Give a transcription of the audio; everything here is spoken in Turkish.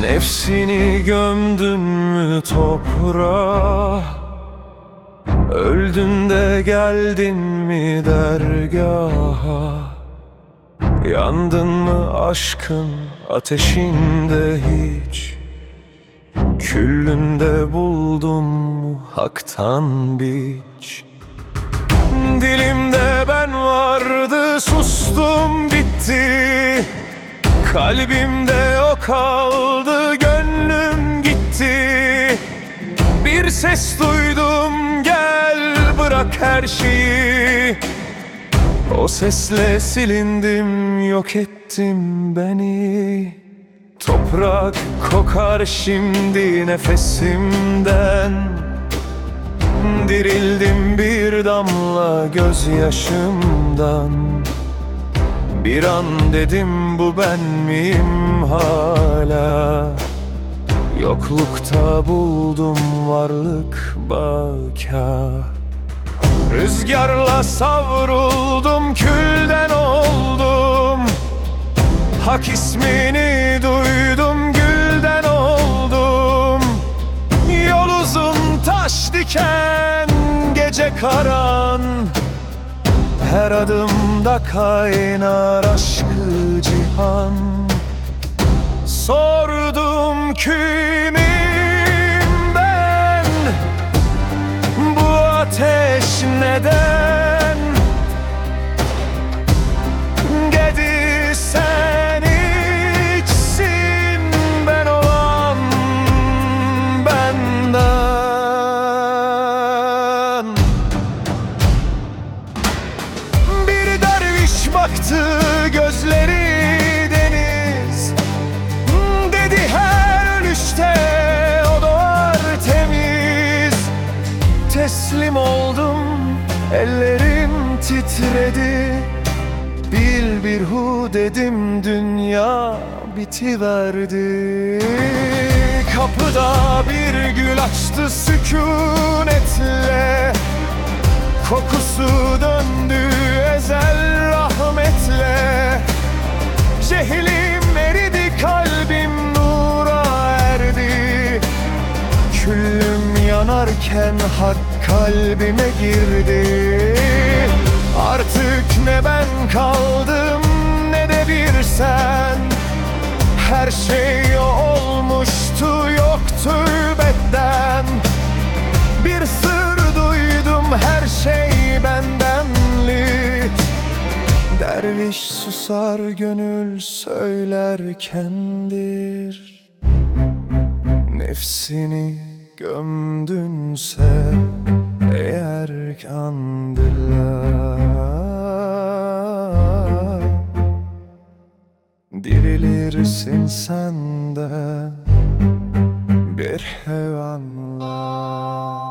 Nefsini gömdün mü toprağa? Öldün de geldin mi dergaha? Yandın mı aşkın ateşinde hiç? Küllünde buldum mu haktan biç? Dilimde ben vardı sustum bitti. Kalbimde o kaldı ses duydum gel bırak her şeyi. O sesle silindim yok ettim beni. Toprak kokar şimdi nefesimden. Dirildim bir damla gözyaşımdan. Bir an dedim bu ben miyim hala Yoklukta buldum varlık baka. Rüzgarla savruldum külden oldum. Hak ismini duydum gülden oldum. Yol uzun taş diken gece karan. Her adımda kaynar aşkı cihan. Sordum kimim ben? Bu ateş neden Teslim oldum. Ellerim titredi. Bil bir hu dedim dünya bitiverdi. Kapıda bir gül açtı sükunetle. Kokusu döndü ezel rahmetle. Cehilim eridi kalbim nura erdi. Küllüm yanarken hak kalbime girdi. Artık ne ben kaldım ne de bir sen. Her şey olmuştu yoktu bedden Bir sır duydum her şey bendenli. Derviş susar gönül söylerkendir Nefsini gömdünse eğer kandiller Dirilirsin sen de bir hevanla